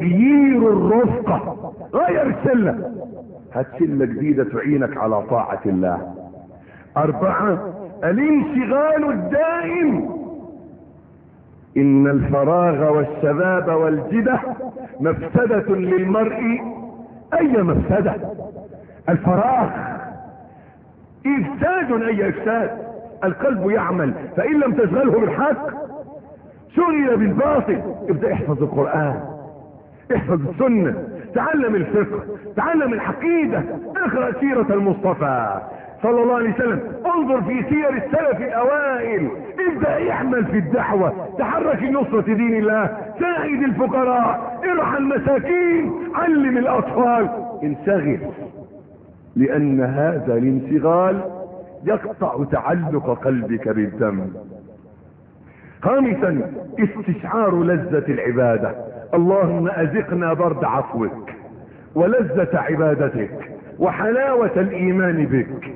تغيير الرفقة غير السلة هات سلة جديدة تعينك على طاعة الله. أربعة الانشغال الدائم. إن الفراغ والشباب والجدة مفسدة للمرء. أي مفسدة؟ الفراغ. إفساد أي إفساد؟ القلب يعمل فإن لم تشغله بالحق شغل بالباطل. ابدأ احفظ القرآن. احفظ السنة تعلم الفقه تعلم العقيدة اقرأ سيرة المصطفى. صلى الله عليه وسلم انظر في سير السلف الأوائل ابدأ اعمل في الدعوة تحرك لنصرة دين الله ساعد الفقراء ارعى المساكين علم الأطفال. انشغل لأن هذا الانشغال يقطع تعلق قلبك بالذنب خامسا استشعار لذة العبادة. اللهم اذقنا برد عفوك ولذة عبادتك وحلاوة الإيمان بك.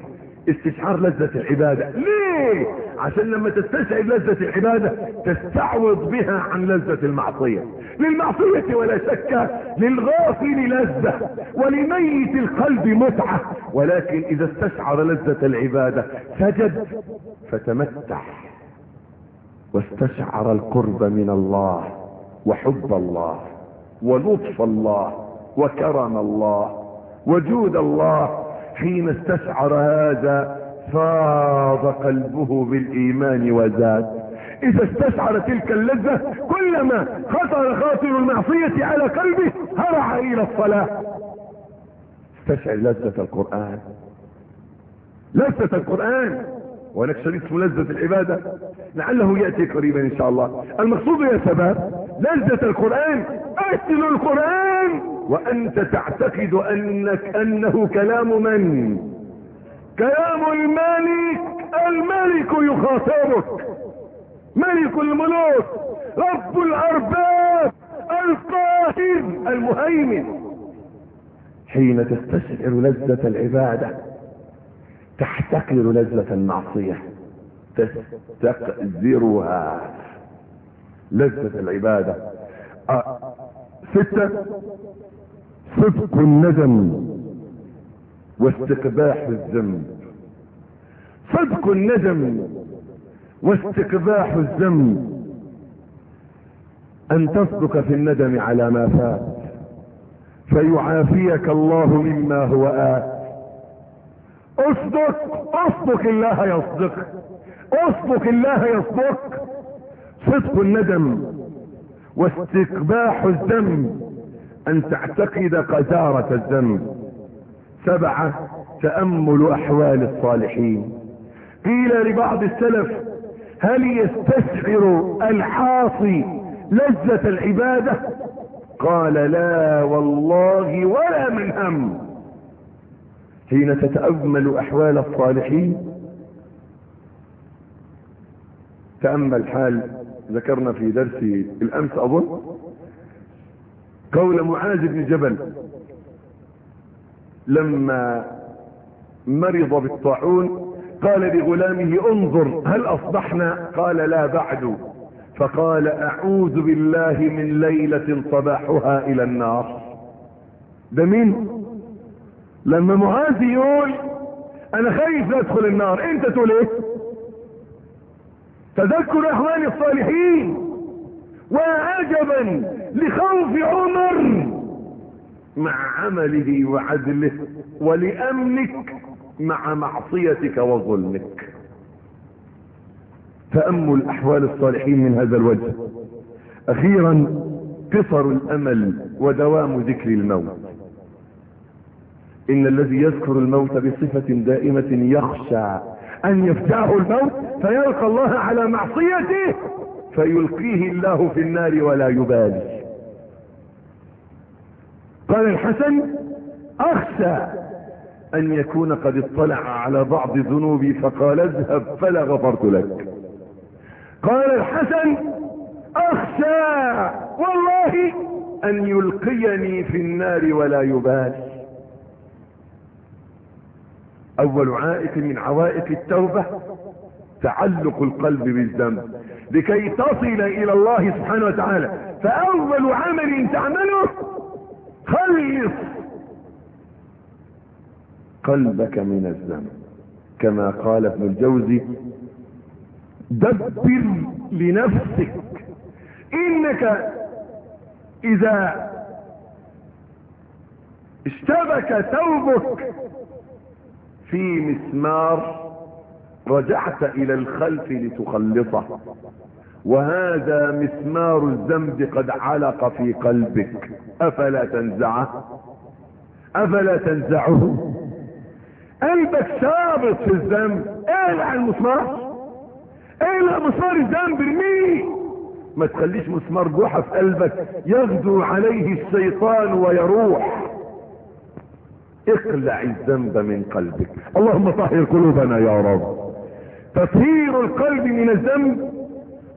استشعار لذة العبادة. ليه؟ عشان لما تستشعر لذة العبادة تستعوض بها عن لذة المعصية. للمعصية ولا شك للغافل لذة ولميت القلب متعة. ولكن إذا استشعر لذة العبادة سجد فتمتع واستشعر القرب من الله. وحب الله ولطف الله وكرم الله وجود الله حين استشعر هذا فاض قلبه بالإيمان وزاد. إذا استشعر تلك اللذة كلما خطر خاطر المعصية على قلبه هرع إلى الصلاة. استشعر لذة القرآن. لذة القرآن. وهناك شريط لذة العبادة. لعله يأتي قريبا إن شاء الله. المقصود يا شباب لذة القرآن اتل القرآن. وأنت تعتقد أنك أنه كلام من؟ كلام الملك الملك يخاطبك. ملك الملوك. رب الأرباب. القاهر. المهيمن. حين تستشعر لذة العبادة تحتقر لذة المعصية. تستقذرها. لذة العبادة. أه. ستة صدق الندم واستقباح الذنب. صدق الندم واستقباح الذنب. أن تصدق في الندم على ما فات فيعافيك الله مما هو آت. اصدق اصدق الله يصدق. اصدق الله يصدق. صدق الندم واستقباح الذنب أن تعتقد قذارة الذنب سبعة تأمل أحوال الصالحين. قيل لبعض السلف هل يستشعر العاصي لذة العبادة؟ قال لا والله ولا من هم. حين تتأمل أحوال الصالحين تأمل حال ذكرنا في درس الأمس أظن قول معاذ بن جبل لما مرض بالطاعون قال لغلامه انظر هل أصبحنا؟ قال لا بعد. فقال أعوذ بالله من ليلة صباحها إلى النار. ده مين؟ لما معاذ يقول أنا خايف لا أدخل النار. أنت تقول إيه؟ تذكر احوال الصالحين وعجبا لخوف عمر مع عمله وعدله ولأمنك مع معصيتك وظلمك. تأمل احوال الصالحين من هذا الوجه. أخيرا قصر الأمل ودوام ذكر الموت. إن الذي يذكر الموت بصفة دائمة يخشى أن يفجعه الموت. فيلقى الله على معصيته فيلقيه الله في النار ولا يبالي. قال الحسن أخشى أن يكون قد اطلع على بعض ذنوبي فقال اذهب فلا غفرت لك. قال الحسن أخشى والله أن يلقيني في النار ولا يبالي. أول عائق من عوائق التوبة تعلق القلب بالذنب. لكي تصل إلى الله سبحانه وتعالى. فأول عمل تعمله خلص قلبك من الذنب. كما قال ابن الجوزي دبر لنفسك. إنك إذا اشتبك ثوبك في مسمار رجعت إلى الخلف لتخلصه. وهذا مسمار الذنب قد علق في قلبك. أفلا تنزعه؟ أفلا تنزعه؟ قلبك ثابت في الذنب. اقلع المسمار؟ اقلع مسمار الذنب ارميه. ما تخليش مسمار جحا في قلبك. يغدو عليه الشيطان ويروح. اقلع الذنب من قلبك. اللهم طهر قلوبنا يا رب. تطهير القلب من الذنب.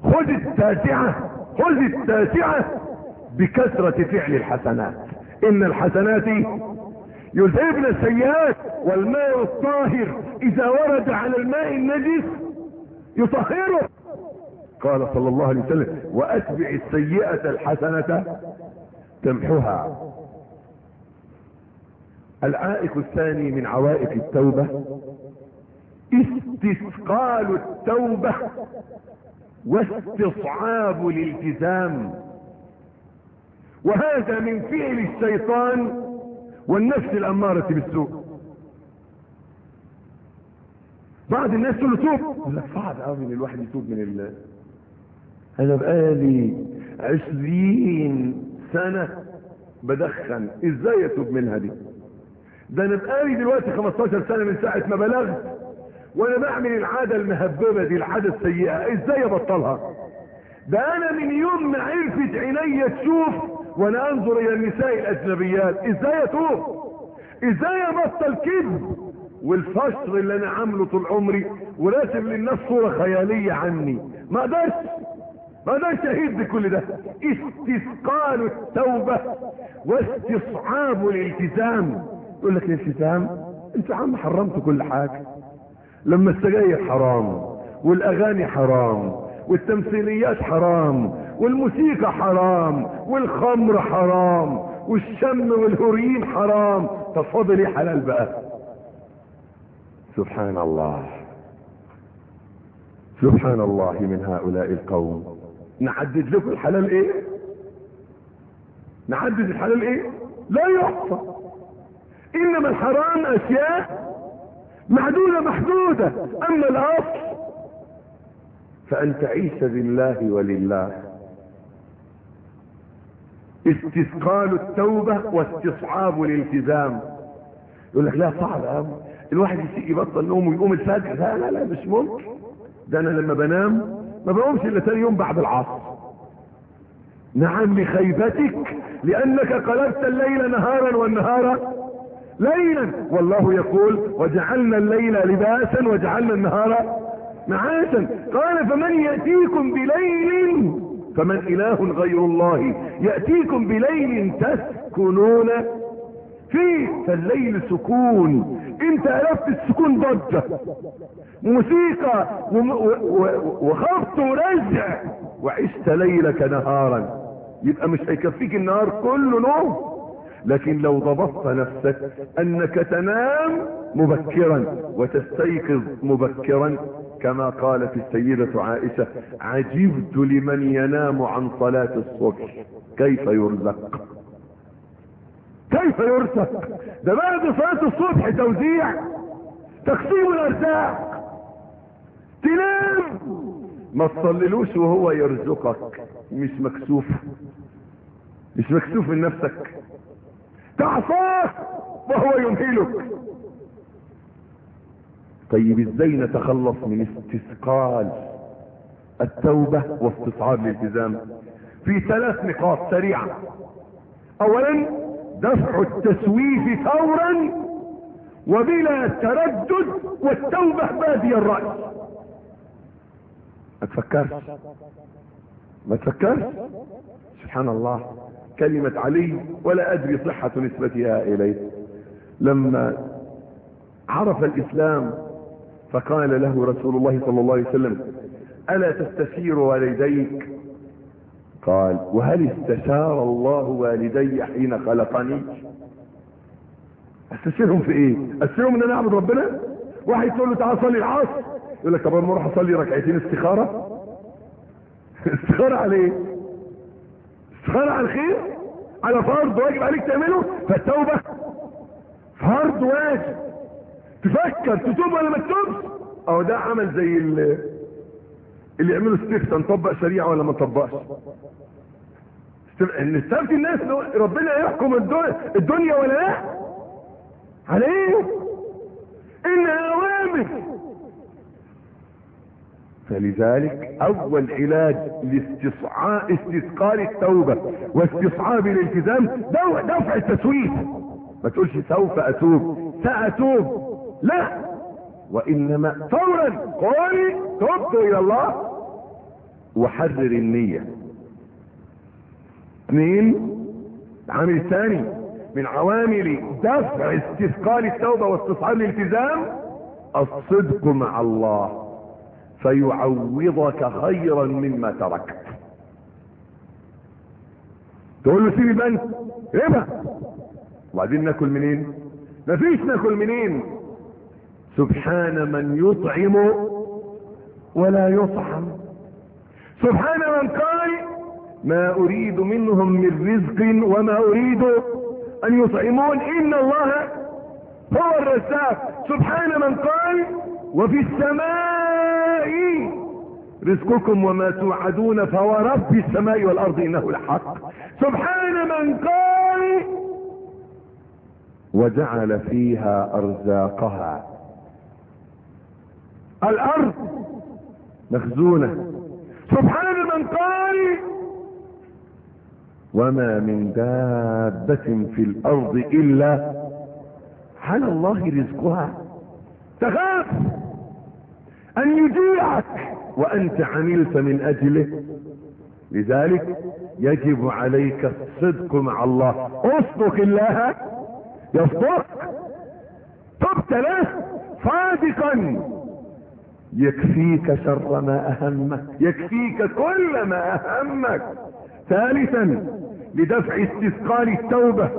خذ التاسعة خذ التاسعة بكثرة فعل الحسنات. إن الحسنات يذهبن السيئات والماء الطاهر. إذا ورد على الماء النجس يطهره. قال صلى الله عليه وسلم وأتبع السيئة الحسنة تمحها العائق الثاني من عوائق التوبة. استثقال التوبة واستصعاب الالتزام. وهذا من فعل الشيطان والنفس الأمارة بالسوء. بعض الناس تقول توب. صعب قوي إن الواحد يتوب من الله أنا بقالي عشرين سنة بدخن. إزاي أتوب منها دي؟ ده أنا بقالي دلوقتي 15 سنة من ساعة ما بلغت. وأنا بعمل العادة المهببة دي العادة السيئة. إزاي أبطلها؟ ده أنا من يوم ما عرفت عيني تشوف وأنا أنظر إلى النساء الأجنبيات. إزاي أتوب؟ إزاي أبطل كذب؟ والفشر اللي أنا عامله طول عمري وراسم للناس صورة خيالية عني. ما أقدرش ما أقدرش اهد كل ده. استثقال التوبة واستصعاب الالتزام. يقول لك الالتزام؟ أنت عم حرمت كل حاجة. لما السجاير حرام والأغاني حرام والتمثيليات حرام والموسيقى حرام والخمر حرام والشم والهورين حرام. طب فاضل إيه حلال بقى. سبحان الله. سبحان الله من هؤلاء القوم. نعدد لكم الحلال إيه؟ نعدد الحلال إيه؟ لا يحصى. إنما الحرام أشياء معدودة محدودة. أما الأصل فان تعيش بالله ولله. استثقال التوبة واستصعاب الالتزام. يقول لك لا صعب قوي الواحد يبطل نوم ويقوم الفجر. لا لا لا مش ممكن. ده أنا لما بنام ما بقومش إلا تاني يوم بعد العصر. نعم لخيبتك لأنك قلبت الليل نهارا والنهار ليلا. والله يقول وجعلنا الليل لباسا وجعلنا النهار معاشا. قال فمن يأتيكم بليل؟ فمن إله غير الله. يأتيكم بليل تسكنون فيه. فالليل سكون. انت عرفت السكون ضجة. موسيقى وخبط ورزع. وعشت ليلك نهارا. يبقى مش هيكفيك النهار كله نوم. لكن لو ضبطت نفسك أنك تنام مبكرا وتستيقظ مبكرا كما قالت السيدة عائشة عجبت لمن ينام عن صلاة الصبح. كيف يرزق؟ كيف يرزق؟ ده بعد صلاة الصبح توزيع تقسيم الأرزاق. تنام. ما تصللوش وهو يرزقك. مش مكسوف. مش مكسوف من نفسك. تعصاه وهو يمهلك. طيب إزاي نتخلص من استثقال التوبة واستصعاب الالتزام؟ في ثلاث نقاط سريعة. اولا دفع التسويف فورا وبلا تردد والتوبة بادي الرأي ما تفكرش؟ ما تفكرش؟ سبحان الله. كلمة علي ولا أدري صحة نسبتها إليه. لما عرف الإسلام فقال له رسول الله صلى الله عليه وسلم ألا تستشير والديك؟ قال وهل استشار الله والدي حين خلقني؟ استشيرهم في إيه؟ استشيرهم إن أنا أعبد ربنا؟ واحد تقول له تعال صلي العصر. يقول لك طب أنا أروح اصلي ركعتين استخارة. استخاره على إيه استخاره على الخير؟ على فرض واجب عليك تعمله؟ فالتوبة فرض واجب. تفكر تتوب ولا ما تتوبش؟ أهو ده عمل زي اللي, يعملوا استفتاء نطبق شريعه ولا ما نطبقش إن استفتي الناس ربنا يحكم الدنيا ولا لا؟ على إيه؟ انها أوامر فلذلك أول علاج لاستصعاء استثقال التوبة واستصعاب الالتزام دفع التسويف. ما تقولش سوف أتوب. سأتوب. لا. وإنما فورا. قل تبت إلى الله. وحرر النية. اثنين عامل ثاني من عوامل دفع استثقال التوبة واستصعاب الالتزام الصدق مع الله. فيعوضك خيرا مما تركت. تقول له سيب البنك ربا وبعدين ناكل منين؟ مفيش ناكل منين. سبحان من يطعم ولا يطعم. سبحان من قال ما أريد منهم من رزق وما أريد أن يطعمون. إن الله هو الرزاق. سبحان من قال وفي السماء رزقكم وما توعدون فورب السماء والأرض إنه لحق سبحان من قال وجعل فيها أرزاقها. الأرض مخزونة. سبحان من قال وما من دابة في الأرض إلا على الله رزقها. تخاف أن يجيعك. وأنت عملت من أجله. لذلك يجب عليك الصدق مع الله. اصدق الله يصدق. تبت له صادقا. يكفيك شر ما أهمك. يكفيك كل ما أهمك. ثالثا لدفع استثقال التوبة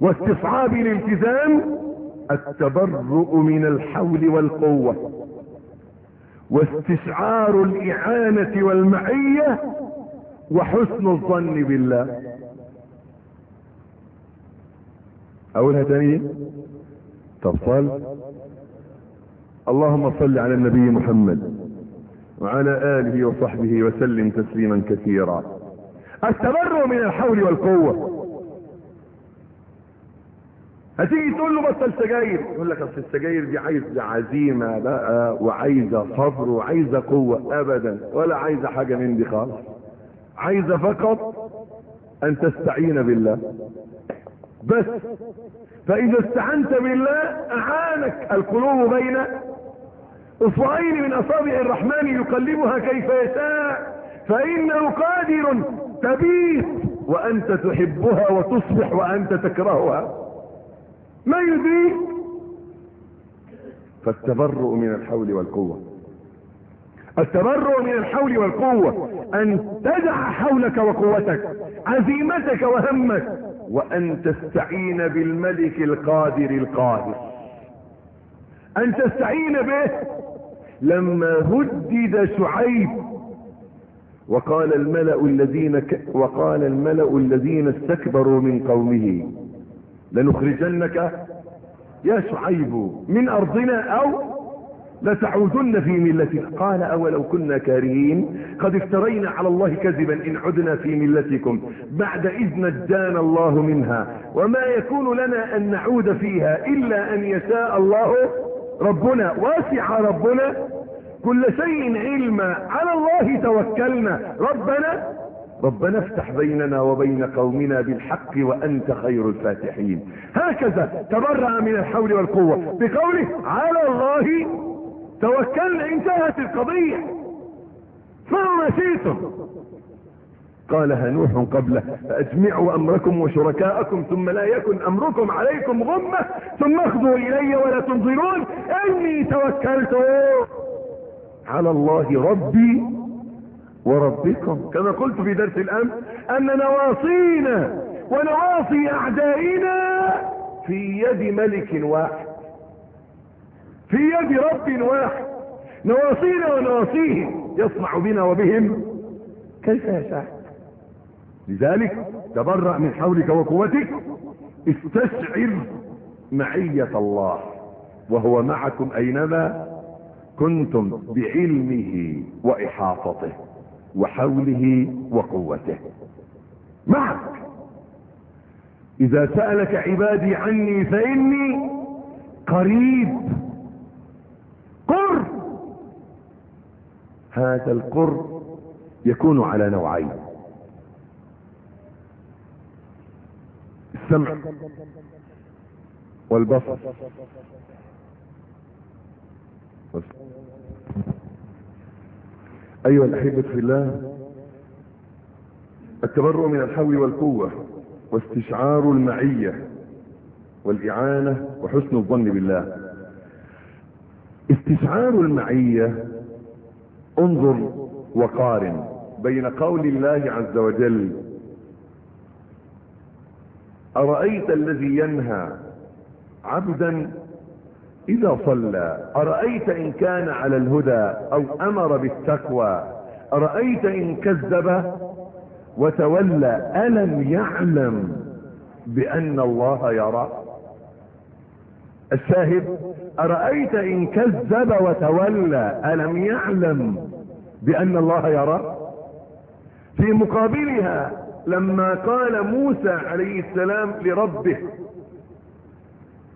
واستصعاب الالتزام التبرؤ من الحول والقوة. واستشعار الإعانة والمعية وحسن الظن بالله. اقولها تاني طب صل اللهم صل على النبي محمد وعلى آله وصحبه وسلم تسليما كثيرا. التبرؤ من الحول والقوة. هتيجي تقول له بطل سجاير. يقول لك أصل السجاير دي عايزة عزيمة بقى وعايزة صبر وعايزة قوة. ابدا. ولا عايزة حاجة من دي خالص. عايزة فقط أن تستعين بالله. بس. فإذا استعنت بالله أعانك القلوب بين اصبعين من أصابع الرحمن يقلبها كيف يشاء. فإنه قادر تبيت وأنت تحبها وتصبح وأنت تكرهها. ما يدريك فالتبرؤ من الحول والقوة. التبرؤ من الحول والقوة أن تدع حولك وقوتك عزيمتك وهمك وأن تستعين بالملك القادر القاهر أن تستعين به. لما هدد شعيب وقال الملأ الذين ك... وقال الملأ الذين استكبروا من قومه لنخرجنك يا شعيب من أرضنا أو لتعودن في ملتنا. قال أولو كنا كارهين. قد افترينا على الله كذبا إن عدنا في ملتكم. بعد إذ نجانا الله منها. وما يكون لنا أن نعود فيها إلا أن يشاء الله ربنا. واسع ربنا. كل شيء علما. على الله توكلنا. ربنا ربنا افتح بيننا وبين قومنا بالحق وأنت خير الفاتحين. هكذا تبرأ من الحول والقوة بقوله على الله توكلنا انتهت القضية. فما شئتم. قالها نوح قبله فأجمعوا أمركم وشركاءكم ثم لا يكن أمركم عليكم غمة ثم اخذوا إلي ولا تنظرون. إني توكلت على الله ربي وربكم. كما قلت في درس الأمس أن نواصينا ونواصي أعدائنا في يد ملك واحد. في يد رب واحد. نواصينا ونواصيهم. يصنع بنا وبهم. كيف يشاء. لذلك تبرأ من حولك وقوتك. استشعر معية الله. وهو معكم أينما كنتم بعلمه وإحاطته. وحوله وقوته. معك. إذا سألك عبادي عني فإني قريب. قرب هذا القرب يكون على نوعين. السمع والبصر. أيها الأحبة في الله التبرؤ من الحول والقوة واستشعار المعية والإعانة وحسن الظن بالله. استشعار المعية انظر وقارن بين قول الله عز وجل أرأيت الذي ينهى عبدا إذا صلى أرأيت إن كان على الهدى أو أمر بالتقوى؟ أرأيت إن كذب؟ وتولى ألم يعلم بأن الله يرى؟ الشاهد أرأيت إن كذب وتولى ألم يعلم بأن الله يرى؟ في مقابلها لما قال موسى عليه السلام لربه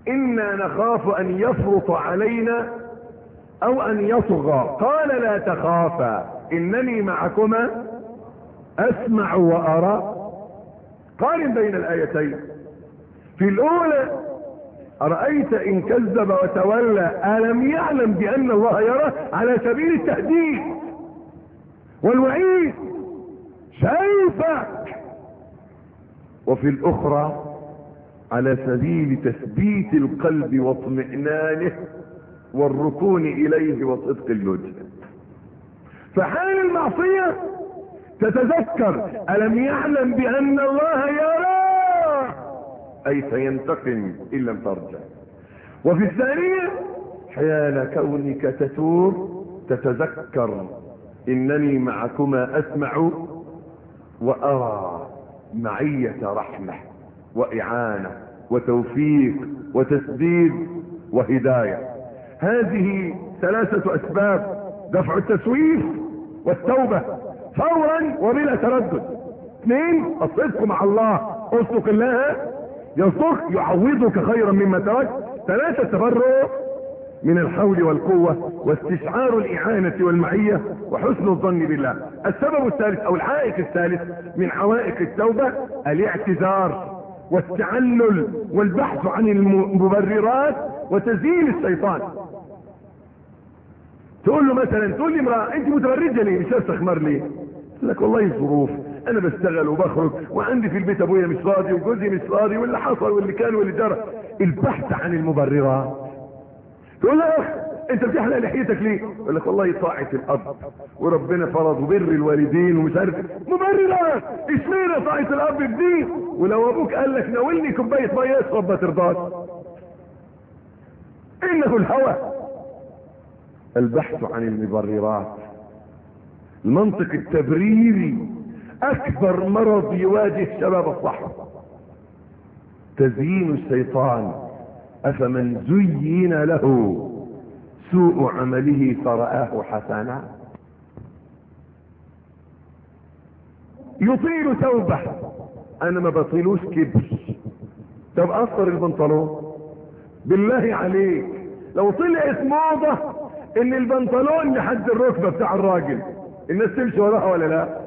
إنا نخاف أن يفرط علينا أو أن يطغى قال لا تخافا إنني معكما أسمع وأرى. قارن بين الآيتين. في الأولى أرأيت إن كذب وتولى ألم يعلم بأن الله يرى على سبيل التهديد والوعيد؟ شايفك. وفي الأخرى على سبيل تثبيت القلب واطمئنانه والركون إليه وصدق اللجأ فحال المعصية تتذكر ألم يعلم بأن الله يرى؟ أي سينتقم إن لم ترجع. وفي الثانية حيال كونك تتوب تتذكر إنني معكما أسمع وأرى معية رحمة. وإعانة وتوفيق وتسديد وهداية. هذه ثلاثة أسباب دفع التسويف والتوبة فورا وبلا تردد. اثنين الصدق مع الله. أصدق الله. يصدق يعوضك خيرا مما ترك. ثلاثة تبرؤ من الحول والقوة واستشعار الإعانة والمعية وحسن الظن بالله. السبب الثالث أو العائق الثالث من عوائق التوبة الاعتذار. والتعلل والبحث عن المبررات وتزيين الشيطان. تقول له مثلا تقول لي امرأة أنت متبرجة ليه؟ مش أستخمر تقول لك والله ظروف أنا بشتغل وبخرج وعندي في البيت أبويا مش راضي وجوزي مش راضي واللي حصل واللي كان واللي جرى. البحث عن المبررات تقول له يا اخ انت بتحلق لحيتك ليه؟ يقول لك والله طاعة الاب وربنا فرض وبر الوالدين ومش عارف مبررات اشمعنى طاعة الاب بدين ولو أبوك قال لك ناولني كوباية مية اشرب ما ترضاش إنه الهوى. البحث عن المبررات. المنطق التبريري أكبر مرض يواجه شباب الصحراء. تزيين الشيطان. أفمن زين له سوء عمله فرآه حسنا. يطيل توبة أنا ما بطيلوش كبر. طب اثر البنطلون. بالله عليك. لو طلعت موضة إن البنطلون لحد الركبة بتاع الراجل. الناس تمشي وراها ولا لا؟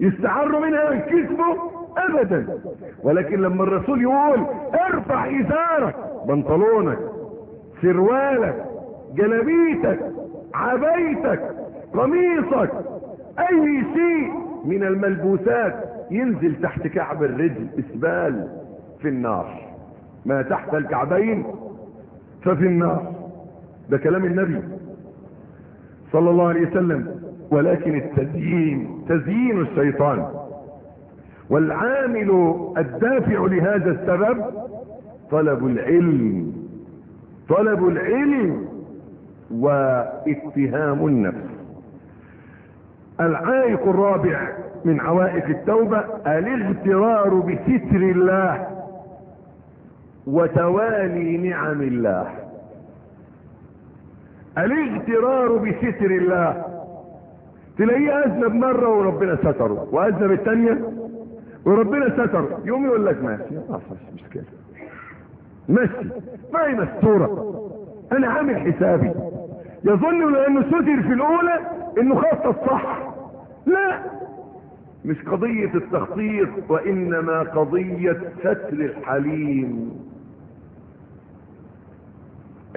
يستعروا منها من كسبه ابدا. ولكن لما الرسول يقول ارفع إزارك بنطلونك سروالك جلبيتك عبيتك قميصك أي شيء من الملبوسات ينزل تحت كعب الرجل إسبال في النار. ما تحت الكعبين ففي النار. ده كلام النبي صلى الله عليه وسلم. ولكن التزيين تزيين الشيطان. والعامل الدافع لهذا السبب طلب العلم. طلب العلم واتهام النفس. العائق الرابع من عوائق التوبة الاغترار بستر الله وتوالي نعم الله. الاغترار بستر الله. تلاقيه أذنب مرة وربنا ستره وأذنب الثانية وربنا ستره. يوم يقول لك ماشي. مش مشكلة. ماشي. ما هي مستورة أنا عامل حسابي. يظن لأنه ستر في الأولى إنه خطط صح لا. مش قضية التخطيط وإنما قضية ستر الحليم.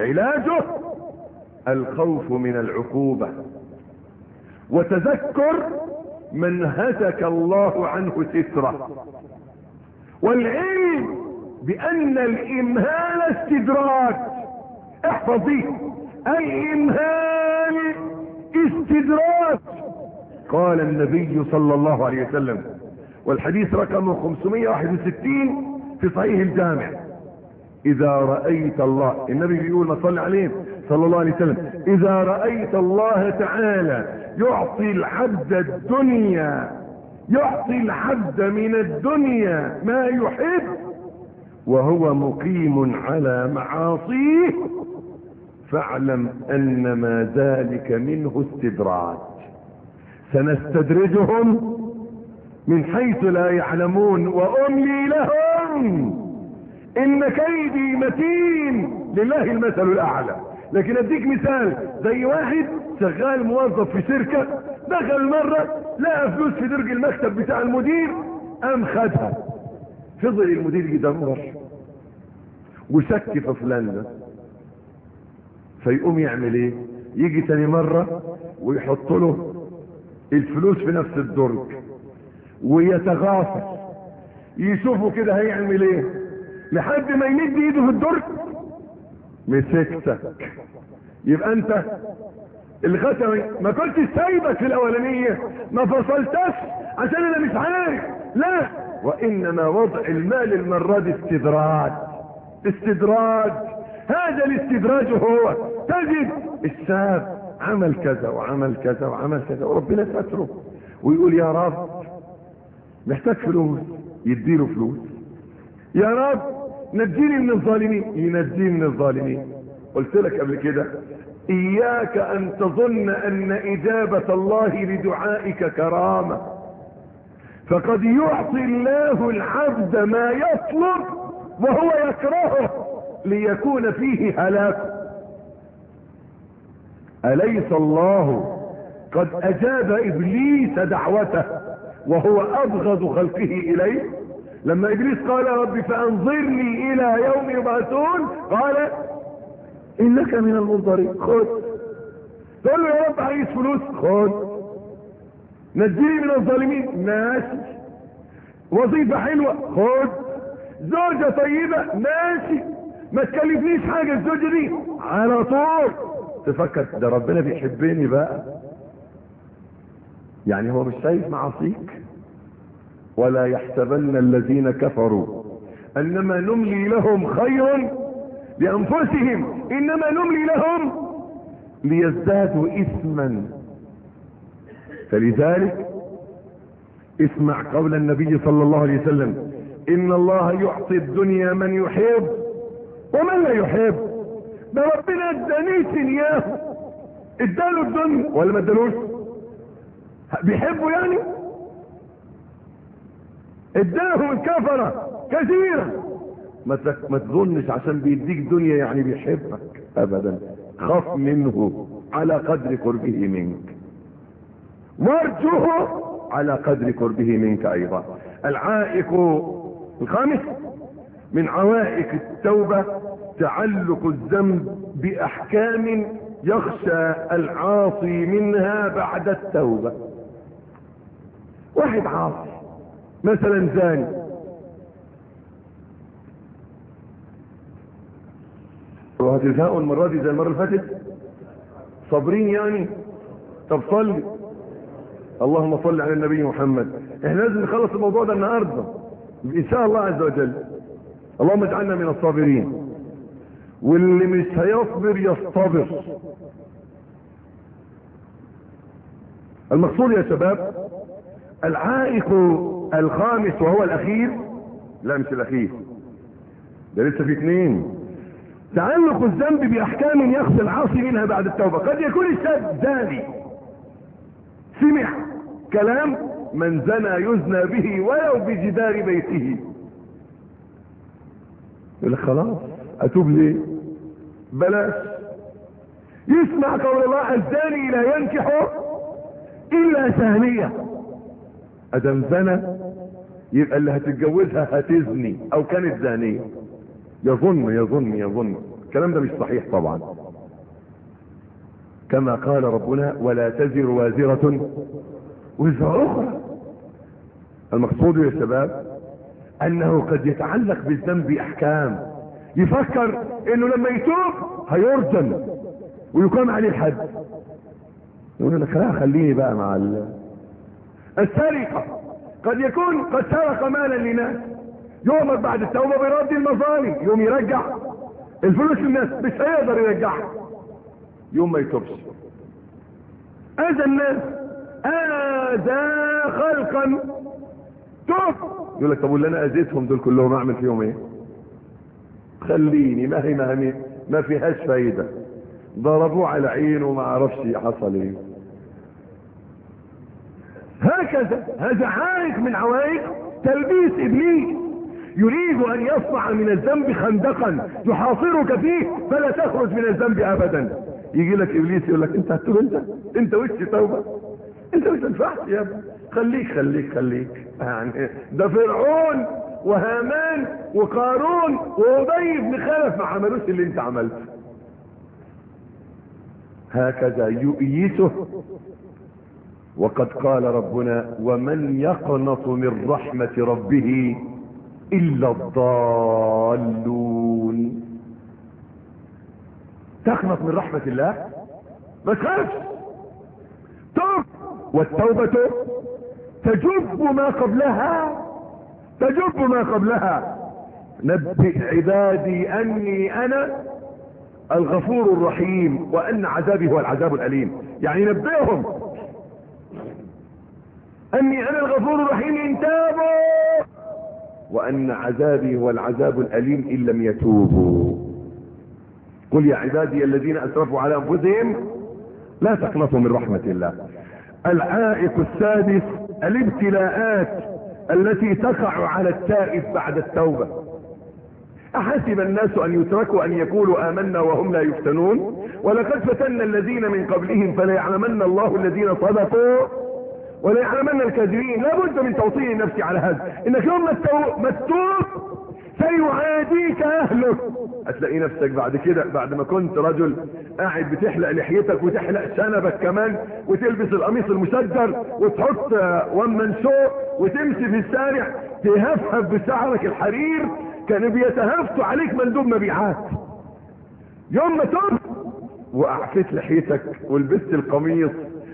علاجه الخوف من العقوبة. وتذكر من هتك الله عنه ستره. والعلم بأن الإمهال استدراج احفظ دي الإمهال استدراج قال النبي صلى الله عليه وسلم والحديث رقم 561 في صحيح الجامع. إذا رأيت الله النبي بيقول صلى عليه صلى الله عليه وسلم إذا رأيت الله تعالى يعطي العبد الدنيا يعطي العبد من الدنيا ما يحب وهو مقيم على معاصيه. فاعلم أنما ذلك منه استدراج. سنستدرجهم من حيث لا يعلمون وأملي لهم إن كيدي متين. لله المثل الأعلى. لكن أديك مثال زي واحد شغال موظف في شركة دخل مرة لقى فلوس في درج المكتب بتاع المدير قام خدها. فضل المدير يدمر وشك في فلان ده. فيقوم يعمل إيه؟ يجي تاني مرة ويحط له الفلوس في نفس الدرج. ويتغافل. يشوفوا كده هيعمل إيه؟ لحد ما يمد إيده في الدرج. مسكتك. يبقى أنت الغتوي ما كنتش سايبك في الأولانية ما فصلتش عشان أنا مش عارف. لا وإنما وضع المال المرة دي استدراج. استدراج. هذا الاستدراج هو. تجد الشاب عمل كذا وعمل كذا وعمل كذا وربنا ستره. ويقول يا رب محتاج فلوس يديله فلوس. يا رب نجيني من الظالمين. ينجيني من الظالمين. قلت لك قبل كده إياك أن تظن أن إجابة الله لدعائك كرامة. فقد يعطي الله العبد ما يطلب وهو يكرهه ليكون فيه هلاك. أليس الله قد أجاب إبليس دعوته وهو أبغض خلقه إليه؟ لما إبليس قال رب فأنظرني إلى يوم يبعثون قال إنك من المنظرين. خذ تقول له يا رب عايز فلوس. خذ نجيني من الظالمين. ماشي. وظيفة حلوة. خذ زوجة طيبة. ماشي. ما تكلفنيش حاجة الزوجة دي. على طول. تفكر ده ربنا بيحبني بقى. يعني هو مش شايف معاصيك؟ ولا يحسبن الذين كفروا. إنما نملي لهم خير لأنفسهم. إنما نملي لهم ليزدادوا اثما. فلذلك اسمع قول النبي صلى الله عليه وسلم. إن الله يعطي الدنيا من يحب ومن لا يحب. ده ربنا ادانيش اياه اداله الدنيا ولا ما ادالوش. بيحبه يعني؟ اداهم الكفرة كثيرا. ما ما تظنش عشان بيديك دنيا يعني بيحبك ابدا. خاف منه على قدر قربه منك. وارجوه على قدر قربه منك أيضا. العائق الخامس من عوائق التوبة تعلق الذنب بأحكام يخشى العاصي منها بعد التوبة. واحد عاصي مثلا زاني. وهتزهقوا المرة دي زي المرة اللي فاتت. صابرين يعني. طب صلي. اللهم صل على النبي محمد. إحنا لازم نخلص الموضوع ده النهارده. إن شاء الله عز وجل. اللهم اجعلنا من الصابرين. واللي مش هيصبر يصطبر. المقصود يا شباب العائق الخامس وهو الأخير. لا مش الأخير. ده لسه في اثنين تعلق الذنب بأحكام يخشى العاصي منها بعد التوبة. قد يكون الشاب زاني سمع كلام من زنى يزنى به ولو بجدار بيته. يقول خلاص أتوب ليه؟ بلاش. يسمع قول الله الزاني لا ينكح إلا ثانية آدم زنى يبقى اللي هتتجوزها هتزني أو كانت زانية. يظن يظن يظن. الكلام ده مش صحيح طبعا. كما قال ربنا ولا تزر وازرة وزر أخرى. المقصود يا شباب أنه قد يتعلق بالذنب أحكام. يفكر إنه لما يتوب هيرجم ويقام عليه الحد. يقول لك لا خليني بقى مع ال... السرقة. قد يكون قد سرق مالا لناس. يؤمر بعد التوبة برد المظالم يوم يرجع. الفلوس للناس مش هيقدر يرجعها يوم ما يتوبش. اذى الناس اذى خلقا. توب. يقول لك طب واللي أنا اذيتهم دول كلهم أعمل فيهم إيه؟ خليني ما هي ما هي ما فيهاش فايدة. ضربوه على عينه ما عرفش حصل إيه. هكذا هذا عائق من عوائق تلبيس إبليس. يريد أن يصنع من الذنب خندقا. يحاصرك فيه فلا تخرج من الذنب ابدا. يجي لك إبليس يقول لك انت هتتوب انت؟ انت وش توبة؟ انت مش تنفعش يا ابني؟ خليك خليك خليك. يعني ده فرعون وهامان وقارون وأبي بن خلف ما عملوش اللي انت عملته. هكذا يؤيسه. وقد قال ربنا ومن يقنط من رحمة ربه إلا الضالون. تقنط من رحمة الله. ما تخافش. توب والتوبة تجب ما قبلها. تجب ما قبلها. نبئ عبادي أني أنا الغفور الرحيم وأن عذابي هو العذاب الأليم. يعني نبئهم. أني أنا الغفور الرحيم إن تابوا. وأن عذابي هو العذاب الأليم إن لم يتوبوا. قل يا عبادي الذين أسرفوا على أنفسهم لا تقنطوا من رحمة الله. العائق السادس الابتلاءات التي تقع على التائب بعد التوبة. أحسب الناس أن يتركوا أن يقولوا آمنا وهم لا يفتنون؟ ولقد فتنا الذين من قبلهم فلا يعلمن الله الذين صدقوا ولا يعلمن الكاذبين. لابد من توطين النفس على هذا. إنك يوم ما تتوب سيعاديك أهلك. هتلاقي نفسك بعد كده بعد ما كنت رجل قاعد بتحلق لحيتك وتحلق شنبك كمان وتلبس القميص المسجر وتحط شو وتمشي في الشارع تهفهف بشعرك الحرير كانوا بيتهافتوا عليك مندوب مبيعات. يوم ما تب واعفيت لحيتك ولبست القميص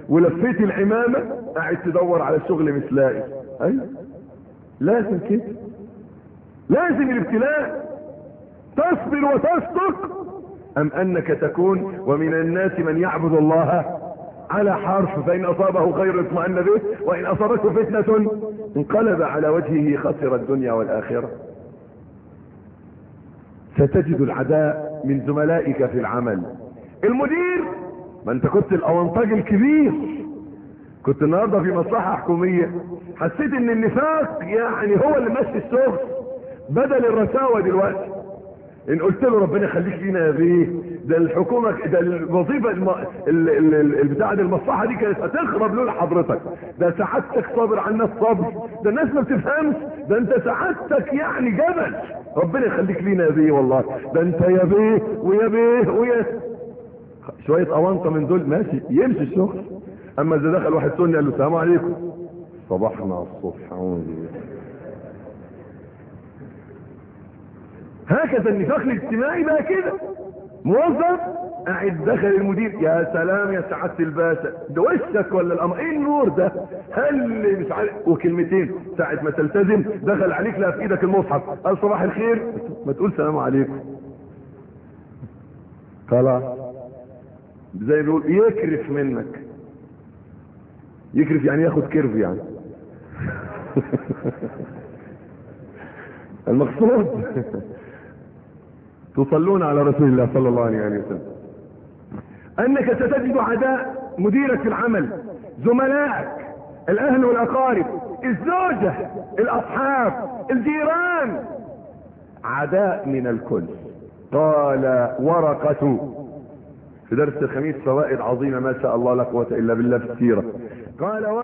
ولفيت العمامة قاعد تدور على شغل مش لاقي أيوه لازم كده. لازم الابتلاء. تصبر وتصدق أم أنك تكون ومن الناس من يعبد الله على حرف فإن أصابه خير اطمأن به وإن أصابته فتنة انقلب على وجهه خسر الدنيا والآخرة. ستجد العداء من زملائك في العمل. المدير ما انت كنت الاونطاج الكبير. كنت النهارده في مصلحة حكومية. حسيت إن النفاق يعني هو اللي ماشي الشغل بدل الرساوة دلوقتي. إن قلت له ربنا يخليك لينا يا بيه. ده الحكومة ده الوظيفة الم... ال... ال... ال... بتاع المصلحة دي كانت هتخرب لولا حضرتك. ده سعادتك صابر على الناس صبر ده الناس ما بتفهمش. ده انت سعادتك يعني جبل. ربنا يخليك لينا يا بيه والله. ده انت يا بيه ويا بيه ويا شوية اونطه من دول ماشي يمشي الشغل. أما إذا دخل واحد سني قال له السلام عليكم. صباحنا الصبح أعوذ هكذا النفاق الاجتماعي بقى كده. موظف قاعد دخل المدير يا سلام يا سعادة الباشا ده وشك ولا الأمر؟ إيه النور ده؟ هل مش عارف. وكلمتين ساعة ما تلتزم دخل عليك لا في إيدك المصحف. قال صباح الخير. ما تقول سلام عليكم. خلاص زي بيقول يكرف منك. يكرف يعني ياخد كرف يعني. المقصود تصلون على رسول الله صلى الله عليه وسلم. أنك ستجد عداء مديرك في العمل زملائك الأهل والأقارب الزوجة الأصحاب الجيران. عداء من الكل. قال ورقة في درس الخميس فوائد عظيمة ما شاء الله لا قوة إلا بالله في السيرة. قال